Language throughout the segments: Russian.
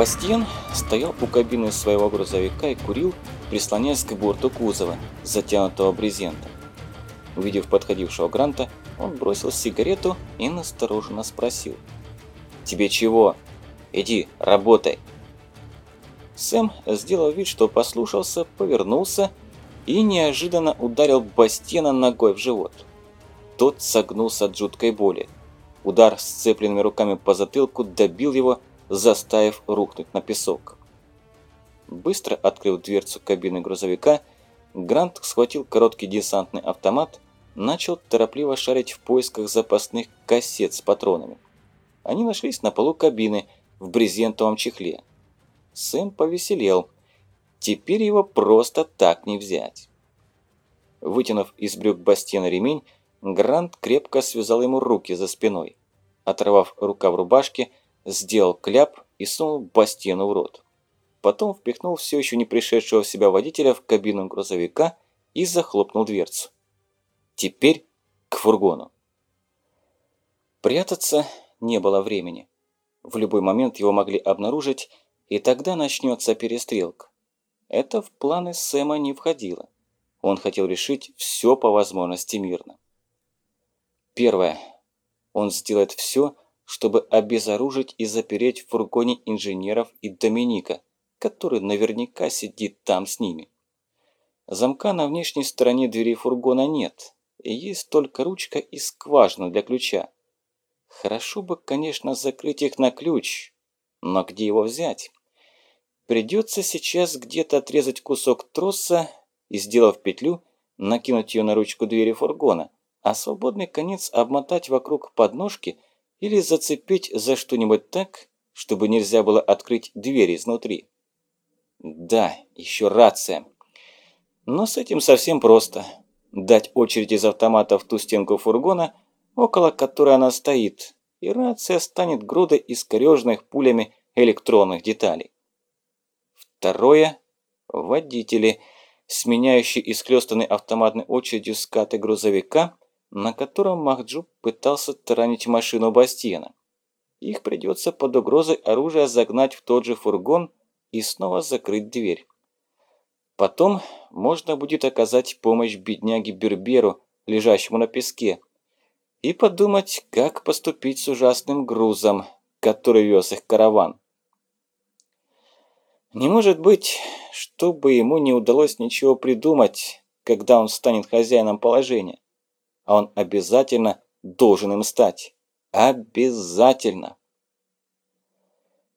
Бастиен стоял у кабины своего грузовика и курил, прислоняясь к борту кузова, затянутого брезентом. Увидев подходившего Гранта, он бросил сигарету и настороженно спросил. «Тебе чего? Иди, работай!» Сэм сделал вид, что послушался, повернулся и неожиданно ударил Бастена ногой в живот. Тот согнулся от жуткой боли. Удар сцепленными руками по затылку добил его, заставив рухнуть на песок. Быстро открыв дверцу кабины грузовика, Грант схватил короткий десантный автомат, начал торопливо шарить в поисках запасных кассет с патронами. Они нашлись на полу кабины в брезентовом чехле. Сэм повеселел. Теперь его просто так не взять. Вытянув из брюк Бастена ремень, Грант крепко связал ему руки за спиной. Оторвав рука в рубашке, сделал кляп и сунул Бастену в рот. Потом впихнул все еще не пришедшего в себя водителя в кабину грузовика и захлопнул дверцу. Теперь к фургону. Прятаться не было времени. В любой момент его могли обнаружить, и тогда начнется перестрелка. Это в планы Сэма не входило. Он хотел решить все по возможности мирно. Первое. Он сделает все, чтобы обезоружить и запереть в фургоне инженеров и Доминика, который наверняка сидит там с ними. Замка на внешней стороне двери фургона нет, есть только ручка и скважина для ключа. Хорошо бы, конечно, закрыть их на ключ, но где его взять? Придется сейчас где-то отрезать кусок троса и, сделав петлю, накинуть ее на ручку двери фургона, а свободный конец обмотать вокруг подножки – или зацепить за что-нибудь так, чтобы нельзя было открыть дверь изнутри. Да, еще рация. Но с этим совсем просто. Дать очередь из автомата в ту стенку фургона, около которой она стоит, и рация станет грудой искореженных пулями электронных деталей. Второе – водители, сменяющие исхлёстанной автоматной очередью скаты грузовика на котором Махджуб пытался таранить машину Бастиена. Их придется под угрозой оружия загнать в тот же фургон и снова закрыть дверь. Потом можно будет оказать помощь бедняге Берберу, лежащему на песке, и подумать, как поступить с ужасным грузом, который вез их караван. Не может быть, чтобы ему не удалось ничего придумать, когда он станет хозяином положения а он обязательно должен им стать. Обязательно.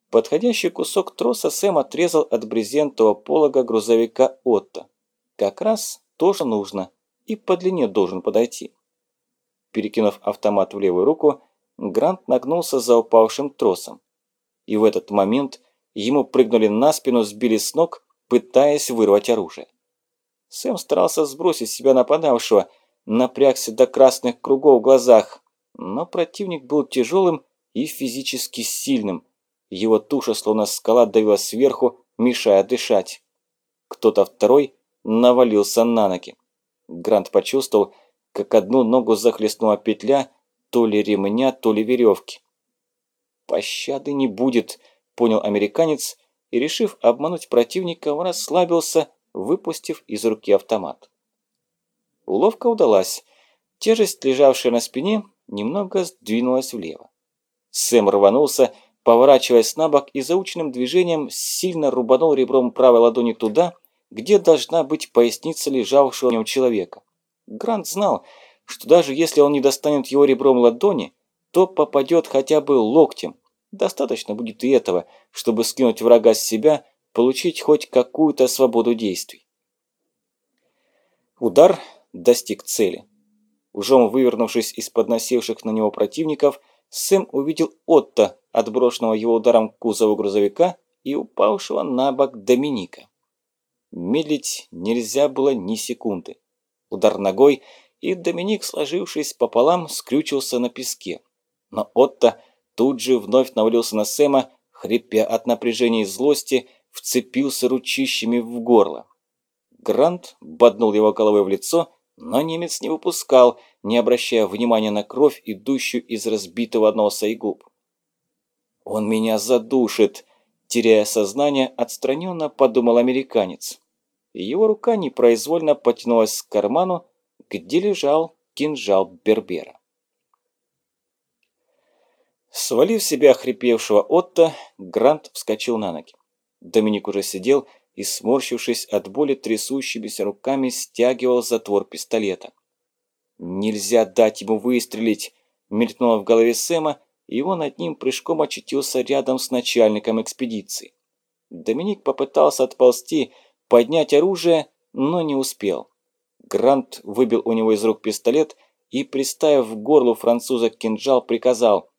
Подходящий кусок троса Сэм отрезал от брезентового полога грузовика Отто. Как раз тоже нужно и по длине должен подойти. Перекинув автомат в левую руку, Грант нагнулся за упавшим тросом. И в этот момент ему прыгнули на спину, сбили с ног, пытаясь вырвать оружие. Сэм старался сбросить себя нападавшего – напрягся до красных кругов в глазах, но противник был тяжелым и физически сильным. Его туша, словно скала, давила сверху, мешая дышать. Кто-то второй навалился на ноги. Грант почувствовал, как одну ногу захлестнула петля то ли ремня, то ли веревки. «Пощады не будет», – понял американец, и, решив обмануть противника, расслабился, выпустив из руки автомат. Уловка удалась. Тяжесть, лежавшая на спине, немного сдвинулась влево. Сэм рванулся, поворачиваясь на бок и заученным движением сильно рубанул ребром правой ладони туда, где должна быть поясница лежавшего в нем человека. Грант знал, что даже если он не достанет его ребром ладони, то попадет хотя бы локтем. Достаточно будет и этого, чтобы скинуть врага с себя, получить хоть какую-то свободу действий. Удар достиг цели. Ужом вывернувшись из-под насевших на него противников, Сэм увидел Отто, отброшенного его ударом к кузову грузовика и упавшего на бок Доминика. Медлить нельзя было ни секунды. Удар ногой, и Доминик, сложившись пополам, скрючился на песке. Но Отто тут же вновь навалился на Сэма, хрипя от напряжения и злости, вцепился ручищами в горло. Грант боднул его головой в лицо но немец не выпускал, не обращая внимания на кровь, идущую из разбитого носа и губ. «Он меня задушит!» – Теряя сознание, отстраненно подумал американец. Его рука непроизвольно потянулась к карману, где лежал кинжал Бербера. Свалив себя охрипевшего Отто, Грант вскочил на ноги. Доминик уже сидел и, сморщившись от боли трясущимися руками, стягивал затвор пистолета. «Нельзя дать ему выстрелить!» – мелькнуло в голове Сэма, и он над ним прыжком очутился рядом с начальником экспедиции. Доминик попытался отползти, поднять оружие, но не успел. Грант выбил у него из рук пистолет и, приставив в горло француза кинжал, приказал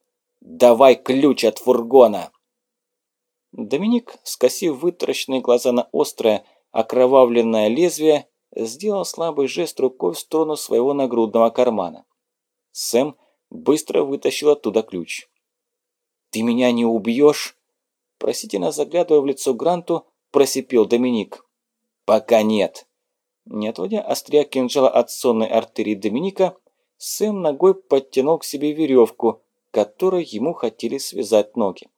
«Давай ключ от фургона!» Доминик, скосив вытаращенные глаза на острое, окровавленное лезвие, сделал слабый жест рукой в сторону своего нагрудного кармана. Сэм быстро вытащил оттуда ключ. «Ты меня не убьешь?» Просительно заглядывая в лицо Гранту, просипел Доминик. «Пока нет». Не отводя острия кинжала от сонной артерии Доминика, Сэм ногой подтянул к себе веревку, которой ему хотели связать ноги.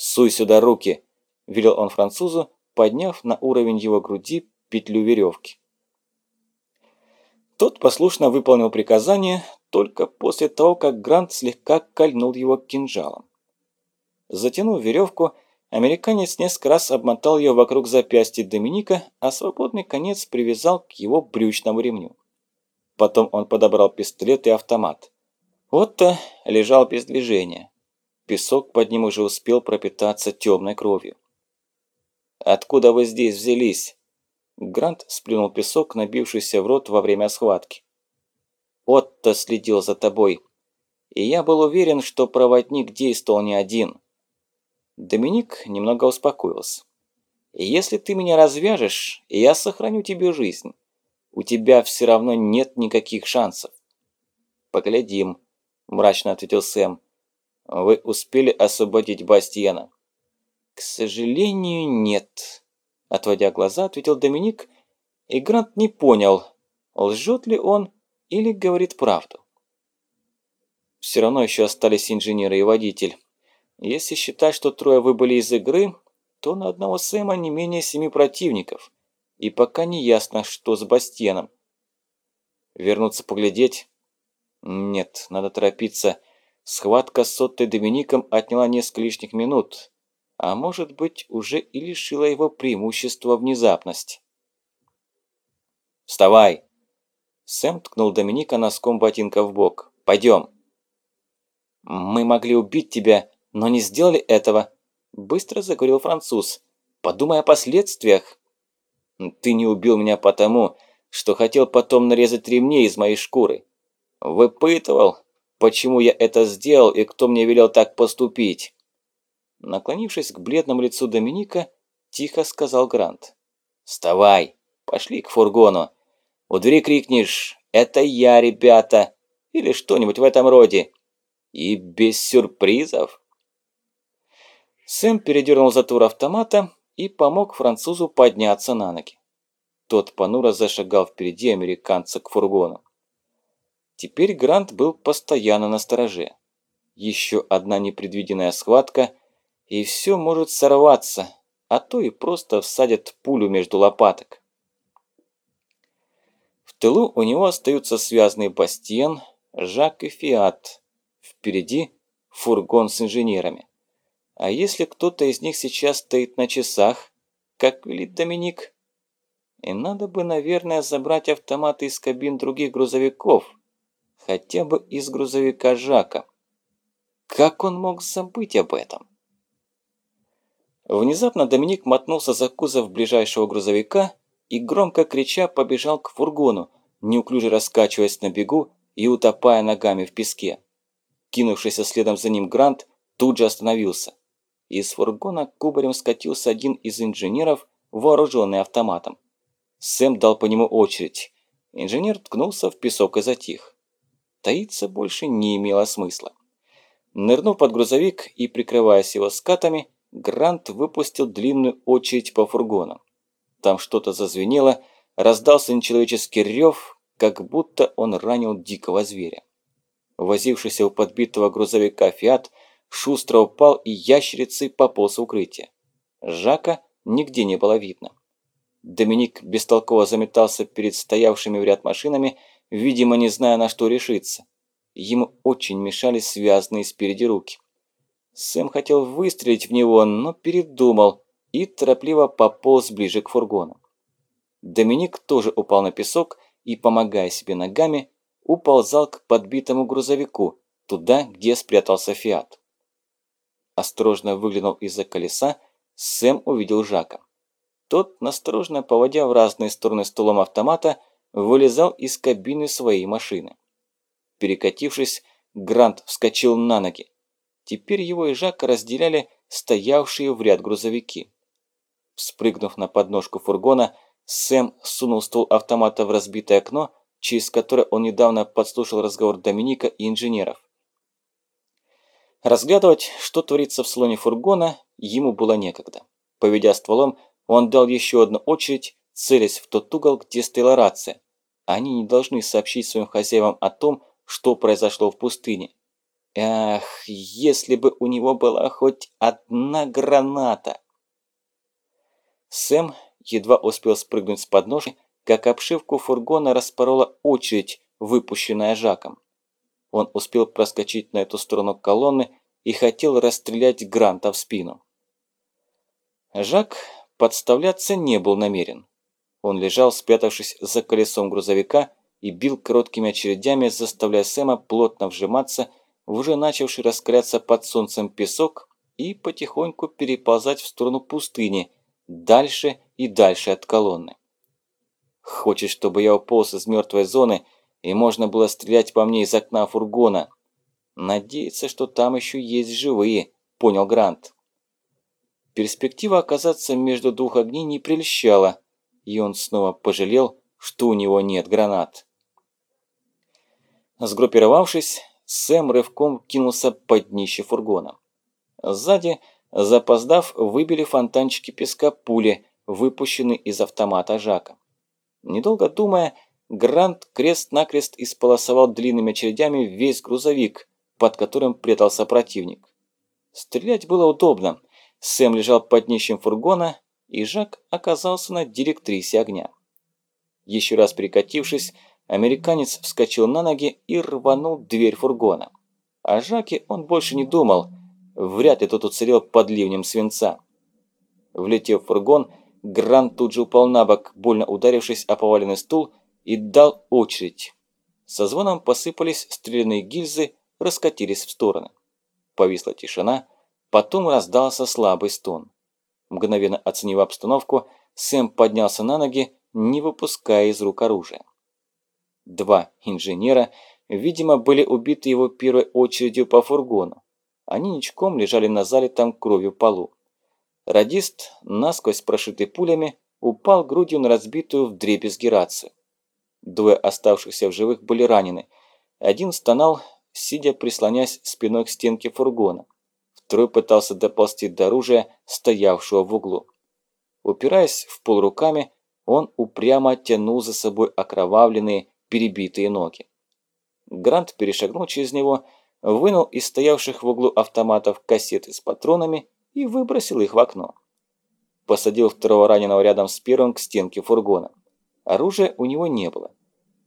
«Суй сюда руки!» – велел он французу, подняв на уровень его груди петлю веревки. Тот послушно выполнил приказание только после того, как Грант слегка кольнул его кинжалом. Затянув веревку, американец несколько раз обмотал ее вокруг запястья Доминика, а свободный конец привязал к его брючному ремню. Потом он подобрал пистолет и автомат. Отто лежал без движения. Песок под ним уже успел пропитаться темной кровью. «Откуда вы здесь взялись?» Грант сплюнул песок, набившийся в рот во время схватки. «Отто следил за тобой, и я был уверен, что проводник действовал не один». Доминик немного успокоился. «Если ты меня развяжешь, я сохраню тебе жизнь. У тебя все равно нет никаких шансов». «Поглядим», мрачно ответил Сэм. «Вы успели освободить Бастиена?» «К сожалению, нет», – отводя глаза, ответил Доминик, и Грант не понял, лжет ли он или говорит правду. Все равно еще остались инженеры и водитель. Если считать, что трое выбыли из игры, то на одного Сэма не менее семи противников, и пока не ясно, что с Бастиеном. Вернуться поглядеть? Нет, надо торопиться. Схватка с Соттой Домиником отняла несколько лишних минут, а может быть уже и лишила его преимущества внезапности. «Вставай!» Сэм ткнул Доминика носком ботинка в бок. «Пойдем!» «Мы могли убить тебя, но не сделали этого», – быстро заговорил француз. «Подумай о последствиях». «Ты не убил меня потому, что хотел потом нарезать ремни из моей шкуры. Выпытывал, почему я это сделал и кто мне велел так поступить. Наклонившись к бледному лицу Доминика, тихо сказал Грант. «Вставай, пошли к фургону. У двери крикнешь «Это я, ребята!» или что-нибудь в этом роде. И без сюрпризов». Сэм передернул затвор автомата и помог французу подняться на ноги. Тот понуро зашагал впереди американца к фургону. Теперь Грант был постоянно на стороже. Еще одна непредвиденная схватка, и все может сорваться, а то и просто всадят пулю между лопаток. В тылу у него остаются связанный Бастиен, Жак и Фиат. Впереди фургон с инженерами. А если кто-то из них сейчас стоит на часах, как велит Доминик? И надо бы, наверное, забрать автоматы из кабин других грузовиков, хотя бы из грузовика Жака. Как он мог забыть об этом? Внезапно Доминик мотнулся за кузов ближайшего грузовика и, громко крича, побежал к фургону, неуклюже раскачиваясь на бегу и утопая ногами в песке. Кинувшийся следом за ним Грант тут же остановился. Из фургона кубарем скатился один из инженеров, вооруженный автоматом. Сэм дал по нему очередь. Инженер ткнулся в песок и затих. Таиться больше не имело смысла. Нырнув под грузовик и прикрываясь его скатами, Грант выпустил длинную очередь по фургону. Там что-то зазвенело, раздался нечеловеческий рев, как будто он ранил дикого зверя. Возившийся у подбитого грузовика «Фиат» шустро упал и ящерицей пополз в укрытие. Жака нигде не было видно. Доминик бестолково заметался перед стоявшими в ряд машинами, видимо, не зная, на что решиться. Ему очень мешали связанные спереди руки. Сэм хотел выстрелить в него, но передумал и торопливо пополз ближе к фургону. Доминик тоже упал на песок и, помогая себе ногами, уползал к подбитому грузовику, туда, где спрятался Фиат. Осторожно выглянул из-за колеса, Сэм увидел Жака. Тот, насторожно поводя в разные стороны столом автомата, вылезал из кабины своей машины. Перекатившись, Грант вскочил на ноги. Теперь его и Жака разделяли стоявшие в ряд грузовики. Спрыгнув на подножку фургона, Сэм сунул ствол автомата в разбитое окно, через которое он недавно подслушал разговор Доминика и инженеров. Разглядывать, что творится в салоне фургона, ему было некогда. Поведя стволом, он дал еще одну очередь, целясь в тот угол, где стояла рация. Они не должны сообщить своим хозяевам о том, что произошло в пустыне. Эх, если бы у него была хоть одна граната! Сэм едва успел спрыгнуть с подножки, как обшивку фургона распорола очередь, выпущенная Жаком. Он успел проскочить на эту сторону колонны и хотел расстрелять Гранта в спину. Жак Подставляться не был намерен. Он лежал, спрятавшись за колесом грузовика, и бил короткими очередями, заставляя Сэма плотно вжиматься в уже начавший раскаляться под солнцем песок и потихоньку переползать в сторону пустыни, дальше и дальше от колонны. Хочет, чтобы я уполз из мертвой зоны, и можно было стрелять по мне из окна фургона. Надеется, что там еще есть живые, понял Грант. Перспектива оказаться между двух огней не прельщала, и он снова пожалел, что у него нет гранат. Сгруппировавшись, Сэм рывком кинулся под днище фургона. Сзади, запоздав, выбили фонтанчики песка пули, выпущенные из автомата Жака. Недолго думая, Грант крест-накрест исполосовал длинными очередями весь грузовик, под которым прятался противник. Стрелять было удобно, Сэм лежал под днищем фургона, и Жак оказался на директрисе огня. Еще раз перекатившись, американец вскочил на ноги и рванул дверь фургона. О Жаке он больше не думал, вряд ли тот уцелел под ливнем свинца. Влетев в фургон, Грант тут же упал на бок, больно ударившись о поваленный стул, и дал очередь. Со звоном посыпались стрелянные гильзы, раскатились в стороны. Повисла тишина, Потом раздался слабый стон. Мгновенно оценив обстановку, Сэм поднялся на ноги, не выпуская из рук оружия. Два инженера, видимо, были убиты его первой очередью по фургону. Они ничком лежали на залитом кровью полу. Радист, насквозь прошитый пулями, упал грудью на разбитую в дребезги рацию. Двое оставшихся в живых были ранены. Один стонал, сидя прислонясь спиной к стенке фургона. Второй пытался доползти до оружия, стоявшего в углу. Упираясь в пол руками, он упрямо тянул за собой окровавленные, перебитые ноги. Грант перешагнул через него, вынул из стоявших в углу автоматов кассеты с патронами и выбросил их в окно. Посадил второго раненого рядом с первым к стенке фургона. Оружия у него не было.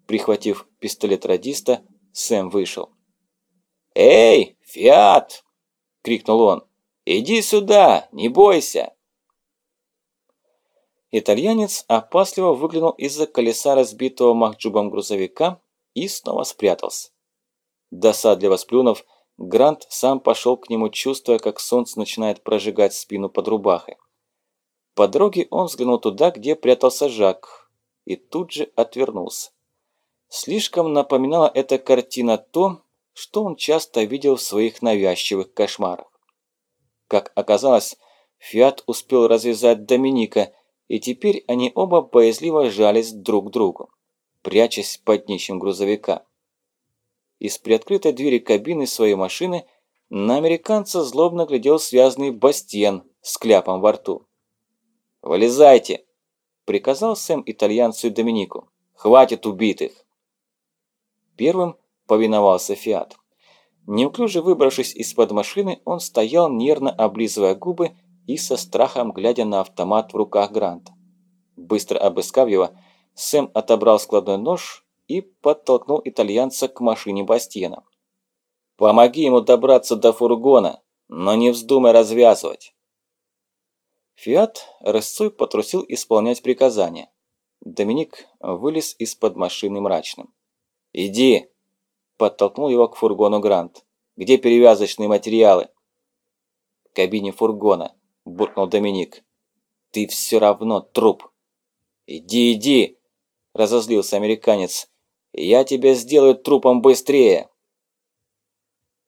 Прихватив пистолет радиста, Сэм вышел. «Эй, Фиат!» – крикнул он. «Иди сюда, не бойся!» Итальянец опасливо выглянул из-за колеса разбитого махджубом грузовика и снова спрятался. Досадливо сплюнув, Грант сам пошел к нему, чувствуя, как солнце начинает прожигать спину под рубахой. По дороге он взглянул туда, где прятался Жак, и тут же отвернулся. Слишком напоминала эта картина то, что он часто видел в своих навязчивых кошмарах. Как оказалось, Фиат успел развязать Доминика, и теперь они оба боязливо жались друг к другу, прячась под днищем грузовика. Из приоткрытой двери кабины своей машины на американца злобно глядел связанный Бастиен с кляпом во рту. «Вылезайте!» – приказал Сэм итальянцу и Доминику. «Хватит убитых!» Первым повиновался Фиат. Неуклюже выбравшись из-под машины, он стоял, нервно облизывая губы и со страхом глядя на автомат в руках Гранта. Быстро обыскав его, Сэм отобрал складной нож и подтолкнул итальянца к машине Бастиена. «Помоги ему добраться до фургона, но не вздумай развязывать!» Фиат рысцой потрусил исполнять приказания. Доминик вылез из-под машины мрачным. «Иди!» – подтолкнул его к фургону Грант. «Где перевязочные материалы?» «В кабине фургона», – буркнул Доминик. «Ты все равно труп». «Иди, иди!» – разозлился американец. «Я тебя сделаю трупом быстрее!»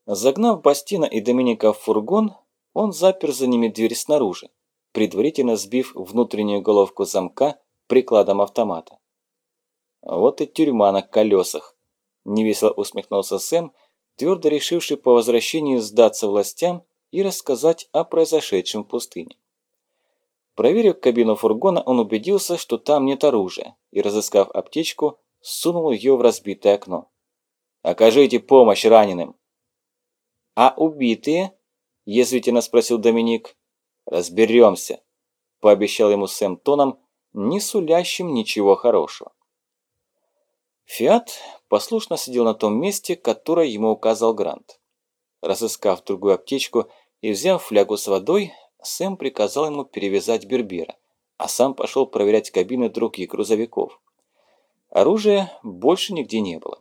Загнав Бастина и Доминика в фургон, он запер за ними дверь снаружи, предварительно сбив внутреннюю головку замка прикладом автомата. Вот и тюрьма на колесах. Невесело усмехнулся Сэм, твердо решивший по возвращении сдаться властям и рассказать о произошедшем в пустыне. Проверив кабину фургона, он убедился, что там нет оружия, и, разыскав аптечку, сунул ее в разбитое окно. «Окажите помощь раненым!» «А убитые?» – язвительно спросил Доминик. «Разберемся», – пообещал ему Сэм тоном, не сулящим ничего хорошего. Фиат послушно сидел на том месте, которое ему указал Грант. Разыскав другую аптечку и взяв флягу с водой, Сэм приказал ему перевязать Бербера, а сам пошел проверять кабины других грузовиков. Оружия больше нигде не было.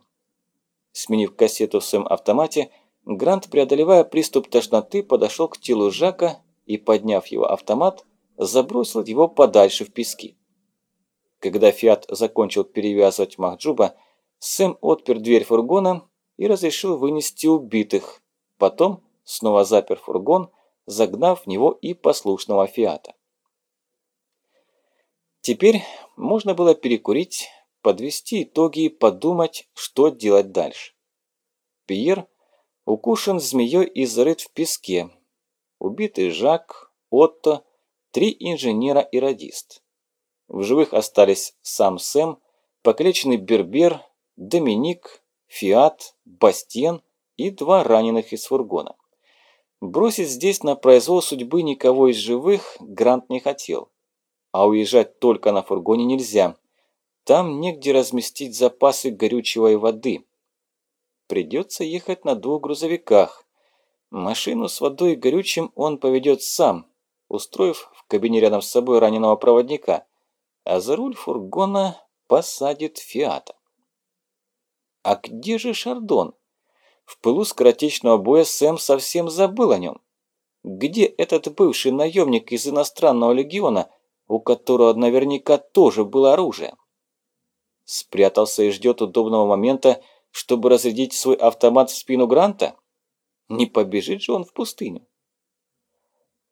Сменив кассету в своем автомате, Грант, преодолевая приступ тошноты, подошел к телу Жака и, подняв его автомат, забросил его подальше в пески. Когда Фиат закончил перевязывать Махджуба, Сэм отпер дверь фургона и разрешил вынести убитых. Потом снова запер фургон, загнав в него и послушного Фиата. Теперь можно было перекурить, подвести итоги и подумать, что делать дальше. Пьер укушен змеей и зарыт в песке. Убитый Жак, Отто, три инженера и радист. В живых остались сам Сэм, покалеченный Бербер, Доминик, Фиат, Бастен и два раненых из фургона. Бросить здесь на произвол судьбы никого из живых Грант не хотел. А уезжать только на фургоне нельзя. Там негде разместить запасы горючего и воды. Придется ехать на двух грузовиках. Машину с водой и горючим он поведет сам, устроив в кабине рядом с собой раненого проводника а за руль фургона посадит Фиата. А где же Шардон? В пылу скоротечного боя Сэм совсем забыл о нем. Где этот бывший наемник из иностранного легиона, у которого наверняка тоже было оружие? Спрятался и ждет удобного момента, чтобы разрядить свой автомат в спину Гранта? Не побежит же он в пустыню.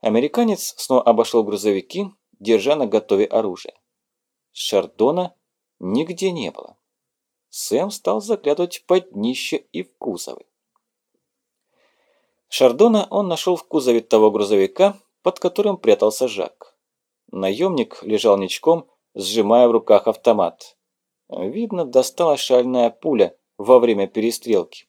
Американец снова обошел грузовики, держа на готове оружие. Шардона нигде не было. Сэм стал заглядывать под днище и в кузовы. Шардона он нашел в кузове того грузовика, под которым прятался Жак. Наемник лежал ничком, сжимая в руках автомат. Видно, достала шальная пуля во время перестрелки.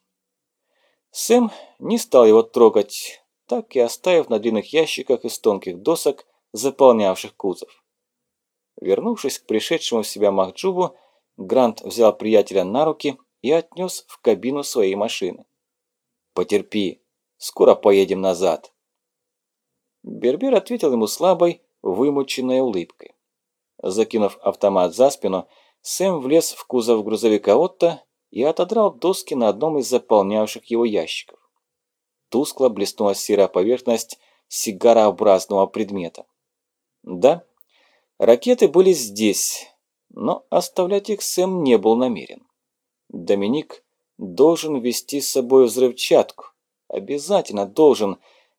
Сэм не стал его трогать, так и оставив на длинных ящиках из тонких досок, заполнявших кузов. Вернувшись к пришедшему в себя Махджубу, Грант взял приятеля на руки и отнес в кабину своей машины. «Потерпи, скоро поедем назад». Бербер ответил ему слабой, вымученной улыбкой. Закинув автомат за спину, Сэм влез в кузов грузовика Отто и отодрал доски на одном из заполнявших его ящиков. Тускло блеснула серая поверхность сигарообразного предмета. Да, Ракеты были здесь, но оставлять их Сэм не был намерен. Доминик должен вести с собой взрывчатку. Обязательно должен.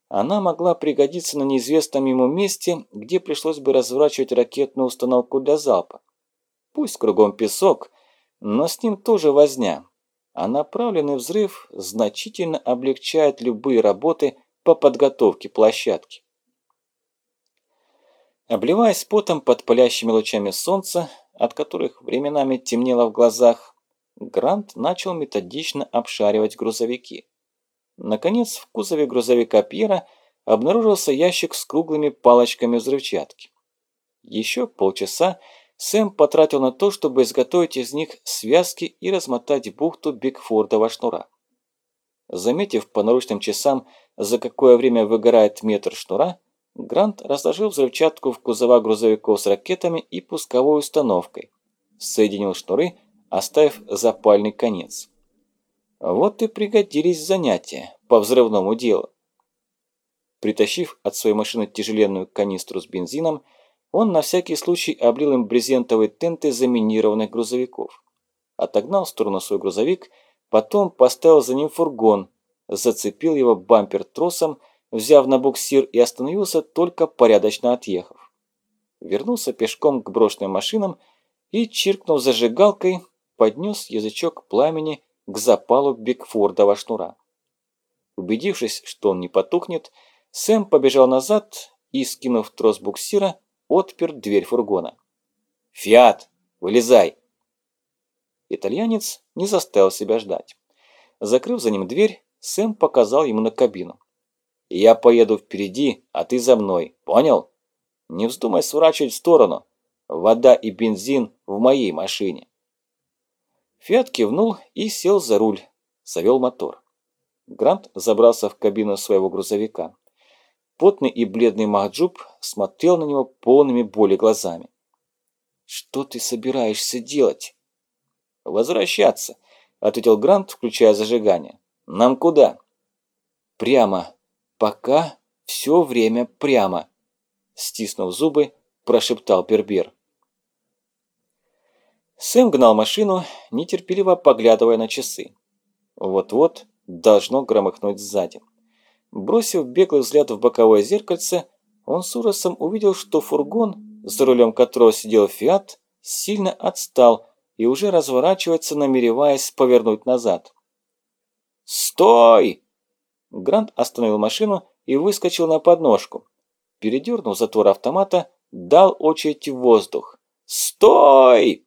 Она могла пригодиться на неизвестном ему месте, где пришлось бы разворачивать ракетную установку для залпа. Пусть кругом песок, но с ним тоже возня. А направленный взрыв значительно облегчает любые работы по подготовке площадки. Обливаясь потом под палящими лучами солнца, от которых временами темнело в глазах, Грант начал методично обшаривать грузовики. Наконец, в кузове грузовика Пьера обнаружился ящик с круглыми палочками взрывчатки. Еще полчаса Сэм потратил на то, чтобы изготовить из них связки и размотать бухту Бигфордова шнура. Заметив по наручным часам, за какое время выгорает метр шнура, Грант разложил взрывчатку в кузова грузовиков с ракетами и пусковой установкой, соединил шнуры, оставив запальный конец. Вот и пригодились занятия по взрывному делу. Притащив от своей машины тяжеленную канистру с бензином, он на всякий случай облил им брезентовые тенты заминированных грузовиков. Отогнал в сторону свой грузовик, потом поставил за ним фургон, зацепил его бампер тросом, взяв на буксир и остановился, только порядочно отъехав. Вернулся пешком к брошенным машинам и, чиркнув зажигалкой, поднес язычок пламени к запалу Бигфордова шнура. Убедившись, что он не потухнет, Сэм побежал назад и, скинув трос буксира, отпер дверь фургона. «Фиат, вылезай!» Итальянец не заставил себя ждать. Закрыв за ним дверь, Сэм показал ему на кабину. «Я поеду впереди, а ты за мной, понял? Не вздумай сворачивать в сторону. Вода и бензин в моей машине». Фиат кивнул и сел за руль, завел мотор. Грант забрался в кабину своего грузовика. Потный и бледный Махджуб смотрел на него полными боли глазами. «Что ты собираешься делать?» «Возвращаться», — ответил Грант, включая зажигание. «Нам куда?» «Прямо. Пока все время прямо», — стиснув зубы, прошептал Бербер. Сэм гнал машину, нетерпеливо поглядывая на часы. Вот-вот должно громыхнуть сзади. Бросив беглый взгляд в боковое зеркальце, он с ужасом увидел, что фургон, за рулем которого сидел Фиат, сильно отстал и уже разворачивается, намереваясь повернуть назад. «Стой!» Грант остановил машину и выскочил на подножку. Передернув затвор автомата, дал очередь в воздух. «Стой!»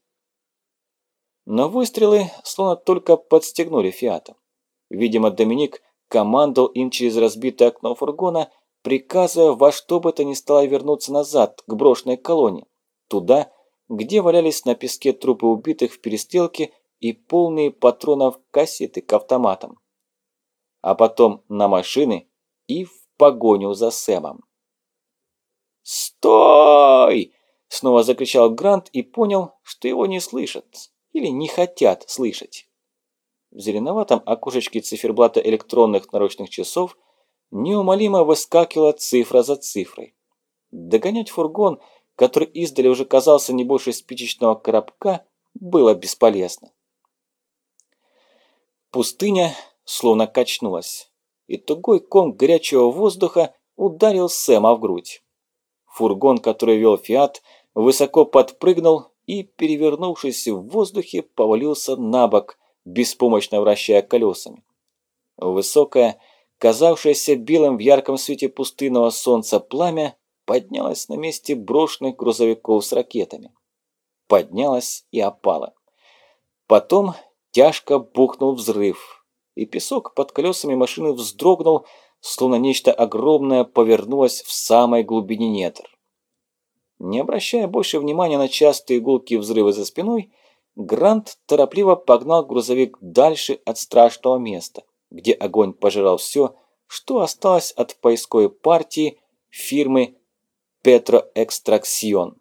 Но выстрелы словно только подстегнули Фиата. Видимо, Доминик командовал им через разбитое окно фургона, приказывая во что бы то ни стало вернуться назад, к брошенной колонне, туда, где валялись на песке трупы убитых в перестрелке и полные патронов кассеты к автоматам. А потом на машины и в погоню за Сэмом. «Стой!» – снова закричал Грант и понял, что его не слышат или не хотят слышать. В зеленоватом окошечке циферблата электронных наручных часов неумолимо выскакивала цифра за цифрой. Догонять фургон, который издали уже казался не больше спичечного коробка, было бесполезно. Пустыня словно качнулась, и тугой ком горячего воздуха ударил Сэма в грудь. Фургон, который вел Фиат, высоко подпрыгнул и, перевернувшись в воздухе, повалился на бок, беспомощно вращая колесами. Высокое, казавшееся белым в ярком свете пустынного солнца пламя, поднялось на месте брошенных грузовиков с ракетами. Поднялось и опало. Потом тяжко бухнул взрыв, и песок под колесами машины вздрогнул, словно нечто огромное повернулось в самой глубине недр. Не обращая больше внимания на частые гулкие взрывы за спиной, Грант торопливо погнал грузовик дальше от страшного места, где огонь пожирал все, что осталось от поисковой партии фирмы «Петроэкстраксион».